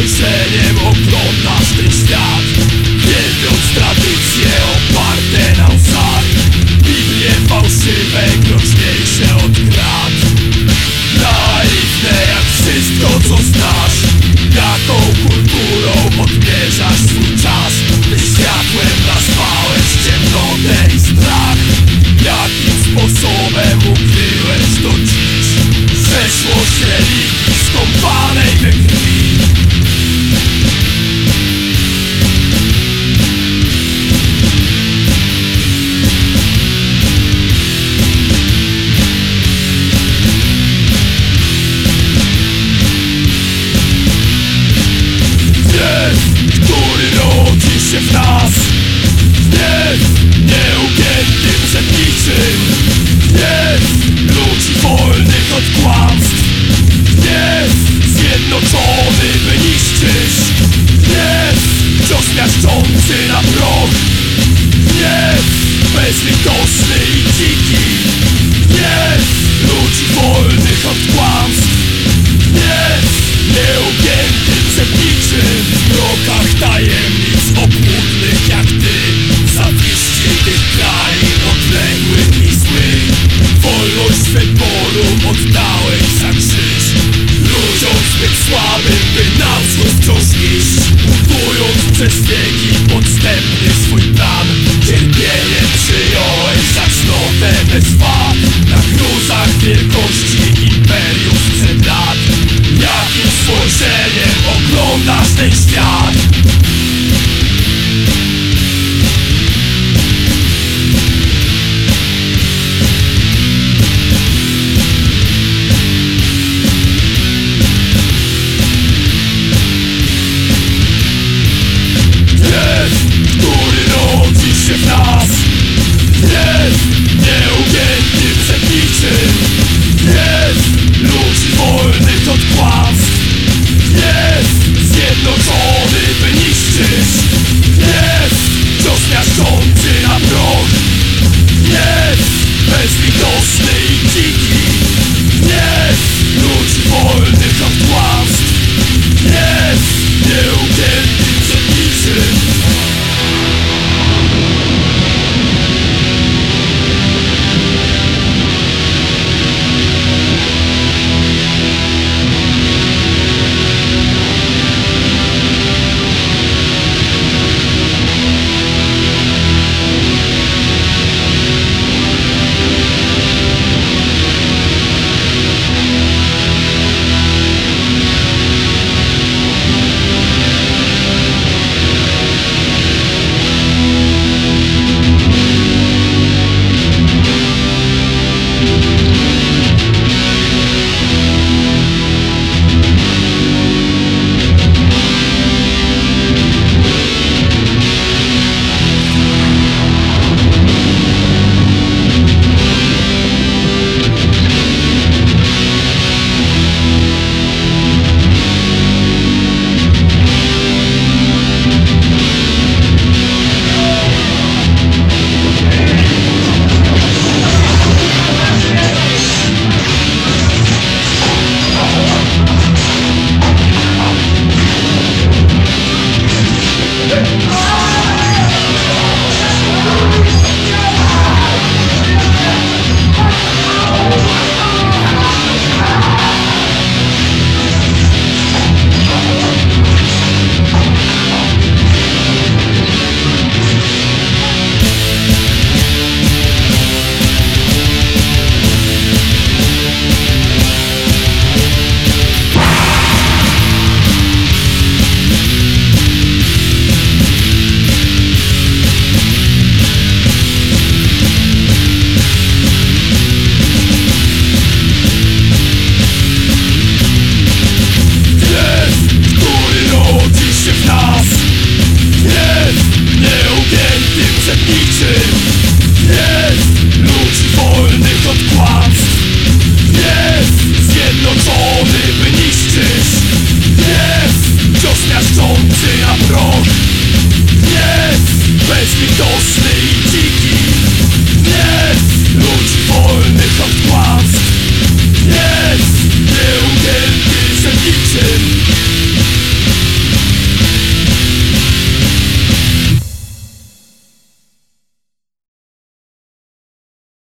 spojrzeniem oglądasz ten świat Nie wiąc tradycję się w nas. Jest nieuchwytny narcissistic